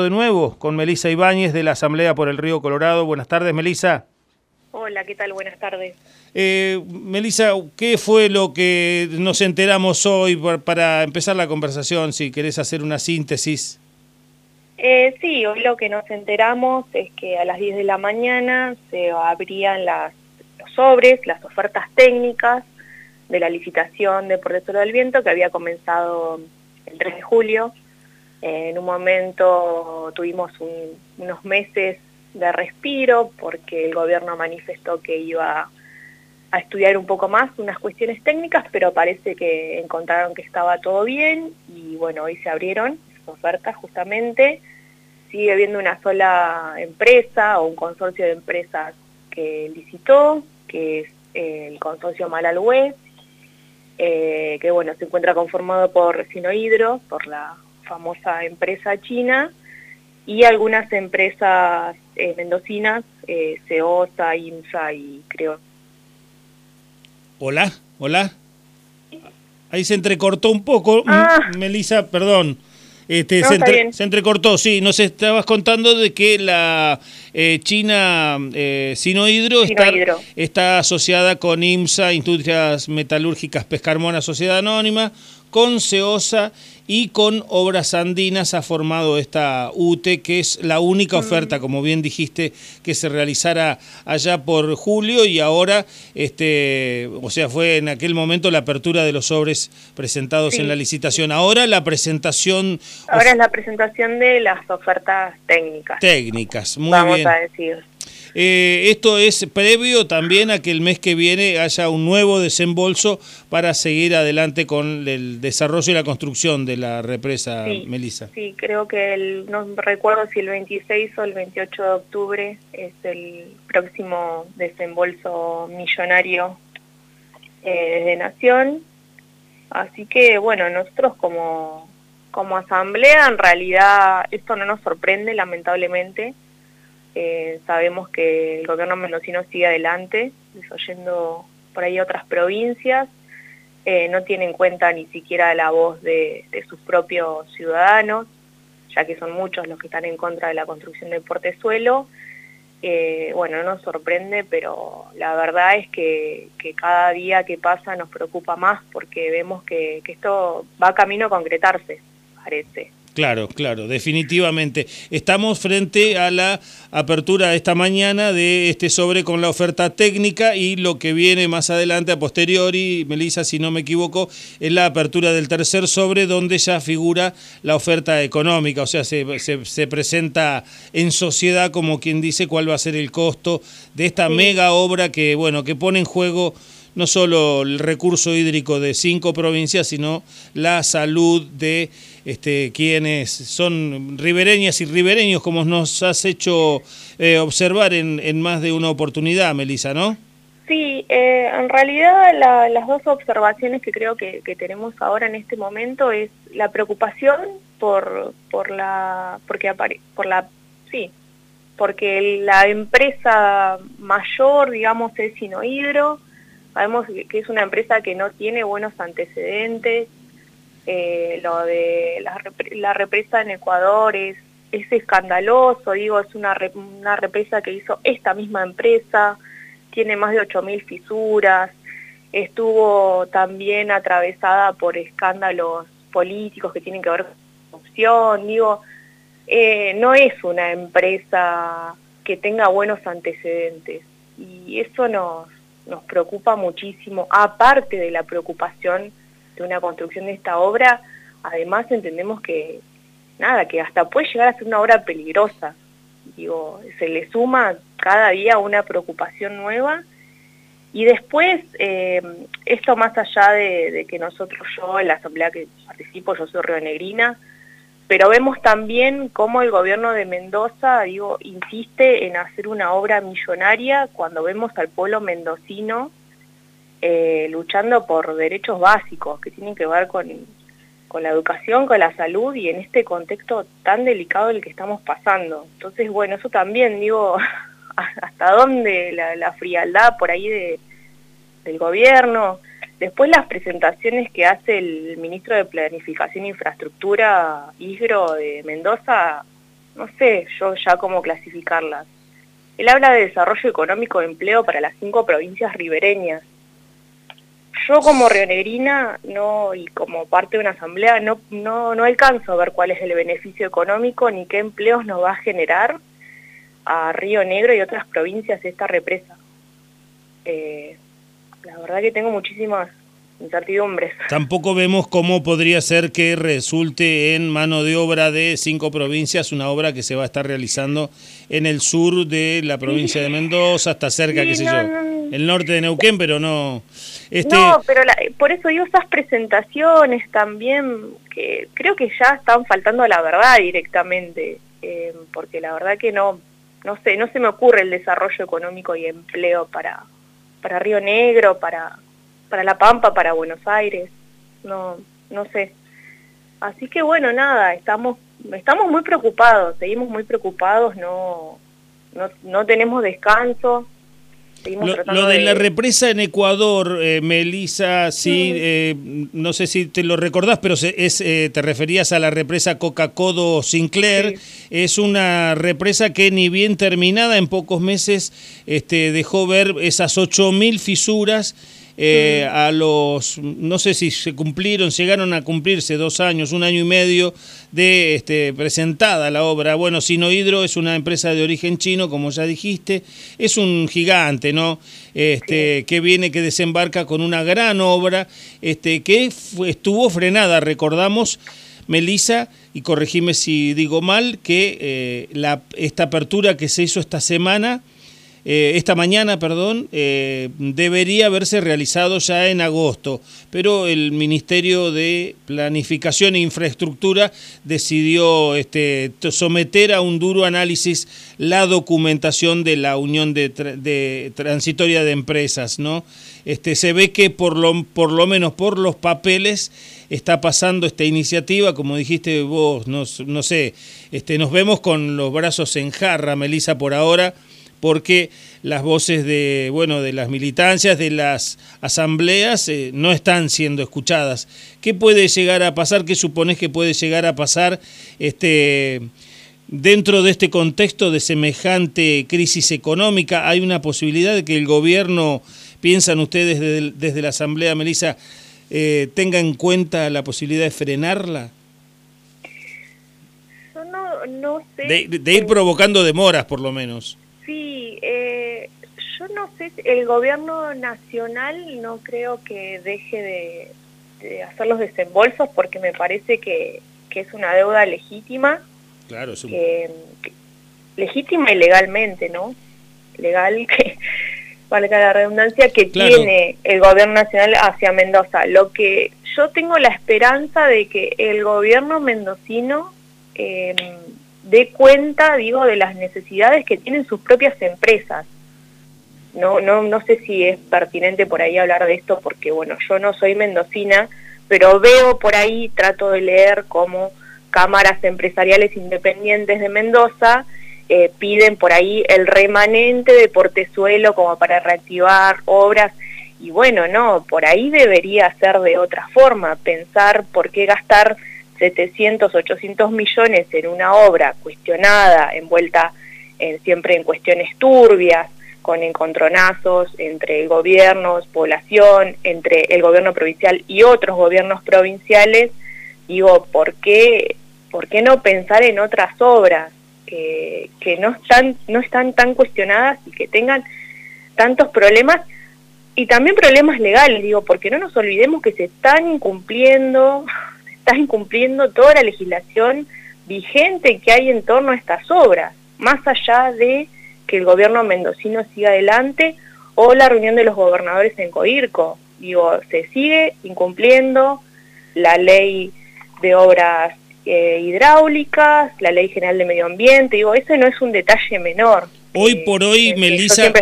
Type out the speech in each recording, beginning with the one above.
de nuevo con Melisa Ibáñez de la Asamblea por el Río Colorado. Buenas tardes, Melisa. Hola, ¿qué tal? Buenas tardes. Eh, Melisa, ¿qué fue lo que nos enteramos hoy para empezar la conversación? Si querés hacer una síntesis. Eh, sí, hoy lo que nos enteramos es que a las 10 de la mañana se abrían las, los sobres, las ofertas técnicas de la licitación de Por del Viento que había comenzado el 3 de julio en un momento tuvimos unos meses de respiro porque el gobierno manifestó que iba a estudiar un poco más unas cuestiones técnicas, pero parece que encontraron que estaba todo bien y bueno, hoy se abrieron ofertas justamente. Sigue habiendo una sola empresa o un consorcio de empresas que licitó, que es el consorcio Malalhue, eh, que bueno, se encuentra conformado por Sinohidro, por la famosa empresa china, y algunas empresas eh, mendocinas, eh, Ceosa, IMSA y creo. Hola, hola. Ahí se entrecortó un poco, ah. Melissa, perdón. Este, se, entrecortó, sí. Nos estabas contando de que la eh, China eh, Sinohidro, Está, está, asociada con IMSA, Industrias Metalúrgicas Pescarmona Sociedad Anónima, con CEOSA y con Obras Andinas ha formado esta UTE, que es la única mm. oferta, como bien dijiste, que se realizara allá por julio y ahora, este, o sea, fue en aquel momento la apertura de los sobres presentados en la licitación. Ahora la presentación... Ahora es la presentación de las ofertas técnicas. Técnicas, muy bien. Vamos a decir. Eh, esto es previo también a que el mes que viene haya un nuevo desembolso para seguir adelante con el desarrollo y la construcción de la represa, Melissa. Sí, creo que el, no recuerdo si el 26 o el 28 de octubre es el próximo desembolso millonario eh, desde Nación. Así que, bueno, nosotros como, como asamblea, en realidad esto no nos sorprende, lamentablemente, eh, sabemos que el gobierno mendocino sigue adelante, desoyendo por ahí otras provincias, eh, no tiene en cuenta ni siquiera la voz de, sus propios ciudadanos, ya que son muchos los que están en contra de la construcción del portezuelo. Eh, bueno, no nos sorprende, pero la verdad es que, cada día que pasa nos preocupa más porque vemos que, que esto va camino a concretarse, parece. Claro, claro, definitivamente. Estamos frente a la apertura esta mañana de este sobre con la oferta técnica y lo que viene más adelante a posteriori, Melissa, si no me equivoco, es la apertura del tercer sobre donde ya figura la oferta económica, o sea, se, se, presenta en sociedad como quien dice cuál va a ser el costo de esta mega obra que, bueno, que pone en juego no solo el recurso hídrico de cinco provincias, sino la salud de este, quienes son ribereñas y ribereños, como nos has hecho eh, observar en, más de una oportunidad, Melisa, ¿no? Sí, eh, en realidad las dos observaciones que creo que, tenemos ahora en este momento es la preocupación por, por la, porque por la, sí, porque la empresa mayor, digamos, es Sinohidro, Sabemos que es una empresa que no tiene buenos antecedentes, eh, lo de la, represa en Ecuador es, escandaloso, digo, es una, una represa que hizo esta misma empresa, tiene más de 8.000 fisuras, estuvo también atravesada por escándalos políticos que tienen que ver con corrupción, digo, eh, no es una empresa que tenga buenos antecedentes y eso nos, nos preocupa muchísimo, aparte de la preocupación de una construcción de esta obra, además entendemos que, nada, que hasta puede llegar a ser una obra peligrosa. Digo, se le suma cada día una preocupación nueva y después, eh, esto más allá de, de, que nosotros, yo en la asamblea que participo, yo soy rionegrina, pero vemos también cómo el gobierno de Mendoza, digo, insiste en hacer una obra millonaria cuando vemos al pueblo mendocino eh, luchando por derechos básicos que tienen que ver con, con la educación, con la salud y en este contexto tan delicado el que estamos pasando. Entonces, bueno, eso también, digo, hasta dónde la, frialdad por ahí de, del gobierno, Después las presentaciones que hace el ministro de Planificación e Infraestructura, Isgro de Mendoza, no sé yo ya cómo clasificarlas. Él habla de desarrollo económico de empleo para las cinco provincias ribereñas. Yo como rionegrina y como parte de una asamblea no, no, no alcanzo a ver cuál es el beneficio económico ni qué empleos nos va a generar a Río Negro y otras provincias esta represa. Eh, la verdad que tengo muchísimas incertidumbres. Tampoco vemos cómo podría ser que resulte en mano de obra de cinco provincias una obra que se va a estar realizando en el sur de la provincia de Mendoza, hasta cerca, qué sé yo, el norte de Neuquén, pero no... Este... No, pero por eso digo esas presentaciones también, que creo que ya están faltando a la verdad directamente, eh, porque la verdad que no, no sé, no se me ocurre el desarrollo económico y empleo para, para Río Negro, para para La Pampa, para Buenos Aires, no, no sé. Así que bueno, nada, estamos, estamos muy preocupados, seguimos muy preocupados, no, no, no tenemos descanso. Lo, de, la represa en Ecuador, eh, Melissa, sí, eh, no sé si te lo recordás, pero es, eh, te referías a la represa Coca-Codo Sinclair. Es una represa que ni bien terminada en pocos meses este, dejó ver esas 8.000 fisuras eh, a los, no sé si se cumplieron, llegaron a cumplirse dos años, un año y medio de este, presentada la obra. Bueno, Sinohidro es una empresa de origen chino, como ya dijiste, es un gigante, ¿no? Este, que viene, que desembarca con una gran obra, este, que estuvo frenada, recordamos, Melisa, y corregime si digo mal, que eh, la, esta apertura que se hizo esta semana eh, esta mañana, perdón, eh, debería haberse realizado ya en agosto, pero el Ministerio de Planificación e Infraestructura decidió este, someter a un duro análisis la documentación de la Unión de, Transitoria de Empresas, ¿no? Este, se ve que por lo, por lo menos por los papeles está pasando esta iniciativa, como dijiste vos, no, no sé, este, nos vemos con los brazos en jarra, Melisa, por ahora, porque las voces de, bueno, de las militancias, de las asambleas, eh, no están siendo escuchadas. ¿Qué puede llegar a pasar? ¿Qué supones que puede llegar a pasar este, dentro de este contexto de semejante crisis económica? ¿Hay una posibilidad de que el gobierno, piensan ustedes desde, la Asamblea, Melissa, eh, tenga en cuenta la posibilidad de frenarla? no, no sé. de ir provocando demoras, por lo menos. Sí, eh, yo no sé, el gobierno nacional no creo que deje de, hacer los desembolsos porque me parece que, es una deuda legítima. Claro, legítima y legalmente, ¿no? Legal que, valga la redundancia, que tiene el gobierno nacional hacia Mendoza. Lo que yo tengo la esperanza de que el gobierno mendocino eh, dé cuenta, digo, de las necesidades que tienen sus propias empresas. No, no, no sé si es pertinente por ahí hablar de esto porque, bueno, yo no soy mendocina, pero veo por ahí, trato de leer cómo cámaras empresariales independientes de Mendoza eh, piden por ahí el remanente de Portezuelo como para reactivar obras. Y bueno, no, por ahí debería ser de otra forma, pensar por qué gastar 700, 800 millones en una obra cuestionada, envuelta en, siempre en cuestiones turbias, con encontronazos entre gobiernos, población, entre el gobierno provincial y otros gobiernos provinciales, digo, ¿por qué, por qué no pensar en otras obras que, que no, están, no están tan cuestionadas y que tengan tantos problemas y también problemas legales, digo, porque no nos olvidemos que se están incumpliendo está incumpliendo toda la legislación vigente que hay en torno a estas obras, más allá de que el gobierno mendocino siga adelante o la reunión de los gobernadores en Coirco. Digo, se sigue incumpliendo la ley de obras eh, hidráulicas, la ley general de medio ambiente, digo, ese no es un detalle menor. Hoy por hoy, Melissa,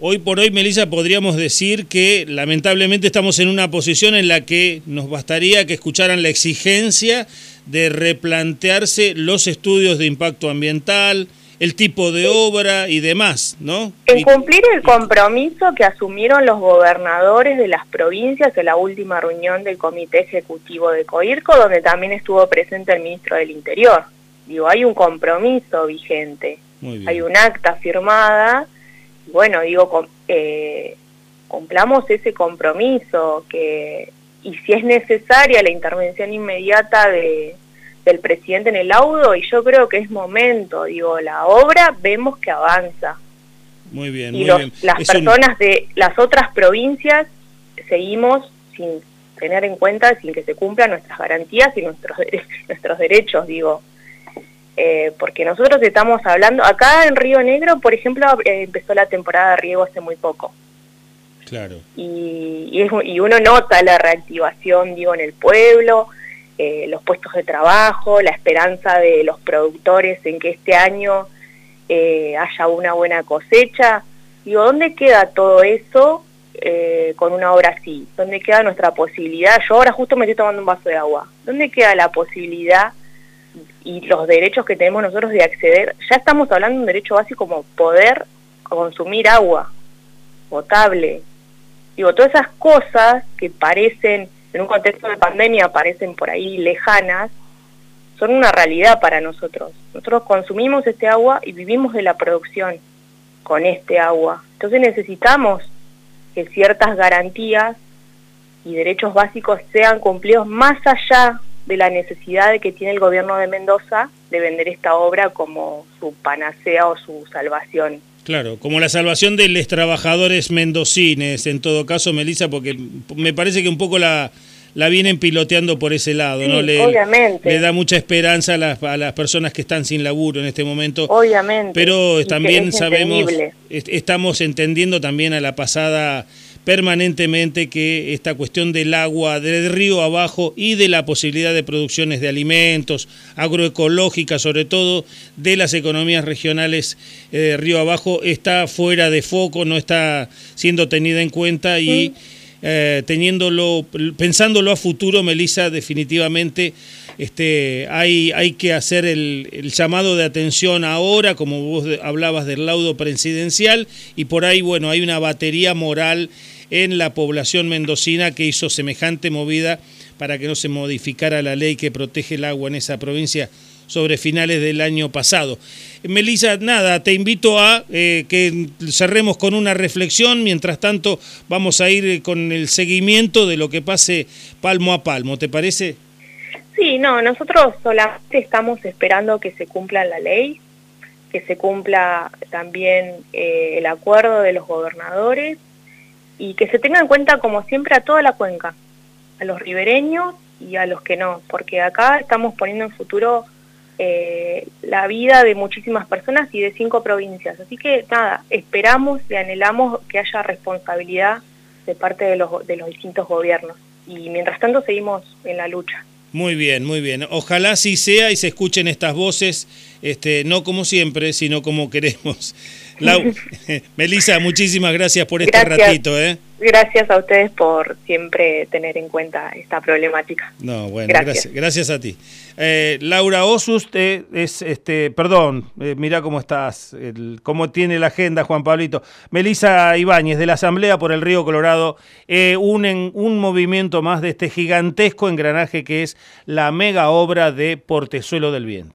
hoy por hoy, Melissa, podríamos decir que lamentablemente estamos en una posición en la que nos bastaría que escucharan la exigencia de replantearse los estudios de impacto ambiental, el tipo de obra y demás, ¿no? En cumplir el compromiso que asumieron los gobernadores de las provincias en la última reunión del Comité Ejecutivo de COIRCO, donde también estuvo presente el ministro del Interior. Digo, hay un compromiso vigente, hay un acta firmada, bueno, digo, eh, cumplamos ese compromiso, que y si es necesaria la intervención inmediata de, del presidente en el laudo, y yo creo que es momento, digo, la obra vemos que avanza. Muy bien, y muy bien. las personas de las otras provincias seguimos sin tener en cuenta, sin que se cumplan nuestras garantías y nuestros, nuestros derechos, digo. Eh, porque nosotros estamos hablando, acá en Río Negro, por ejemplo, eh, empezó la temporada de riego hace muy poco. Claro. Y, y, uno nota la reactivación, digo, en el pueblo, eh, los puestos de trabajo, la esperanza de los productores en que este año haya una buena cosecha. Digo, ¿dónde queda todo eso eh, con una obra así? ¿Dónde queda nuestra posibilidad? Yo ahora justo me estoy tomando un vaso de agua. ¿Dónde queda la posibilidad y los derechos que tenemos nosotros de acceder? Ya estamos hablando de un derecho básico como poder consumir agua potable. Digo, todas esas cosas que parecen, en un contexto de pandemia, parecen por ahí lejanas, son una realidad para nosotros. Nosotros consumimos este agua y vivimos de la producción con este agua. Entonces necesitamos que ciertas garantías y derechos básicos sean cumplidos más allá de la necesidad de que tiene el gobierno de Mendoza de vender esta obra como su panacea o su salvación. Claro, como la salvación de los trabajadores mendocines, en todo caso, Melissa, porque me parece que un poco la, la vienen piloteando por ese lado, ¿no? Le, obviamente. le da mucha esperanza a las, a las personas que están sin laburo en este momento. Obviamente. Pero también sabemos, estamos entendiendo también a la pasada permanentemente que esta cuestión del agua del río abajo y de la posibilidad de producciones de alimentos, agroecológicas sobre todo, de las economías regionales eh, río abajo, está fuera de foco, no está siendo tenida en cuenta y... Eh, teniéndolo, pensándolo a futuro, Melissa, definitivamente este, hay, hay que hacer el, el, llamado de atención ahora, como vos hablabas del laudo presidencial, y por ahí, bueno, hay una batería moral en la población mendocina que hizo semejante movida para que no se modificara la ley que protege el agua en esa provincia sobre finales del año pasado. Melissa, nada, te invito a eh, que cerremos con una reflexión, mientras tanto vamos a ir con el seguimiento de lo que pase palmo a palmo, ¿te parece? Sí, no, nosotros solamente estamos esperando que se cumpla la ley, que se cumpla también eh, el acuerdo de los gobernadores y que se tenga en cuenta, como siempre, a toda la cuenca, a los ribereños y a los que no, porque acá estamos poniendo en futuro eh, la vida de muchísimas personas y de cinco provincias. Así que nada, esperamos y anhelamos que haya responsabilidad de parte de los, de los distintos gobiernos. Y mientras tanto seguimos en la lucha. Muy bien, muy bien. Ojalá sí sea y se escuchen estas voces, este, no como siempre, sino como queremos. Lau, Melissa, muchísimas gracias por este ratito. ¿eh? Gracias a ustedes por siempre tener en cuenta esta problemática. No, bueno, gracias, gracias, a ti. Eh, Laura Osus es, este, perdón, eh, mira cómo estás, el, cómo tiene la agenda Juan Pablito. Melissa Ibáñez de la Asamblea por el Río Colorado eh, unen un movimiento más de este gigantesco engranaje que es la mega obra de Portezuelo del Viento.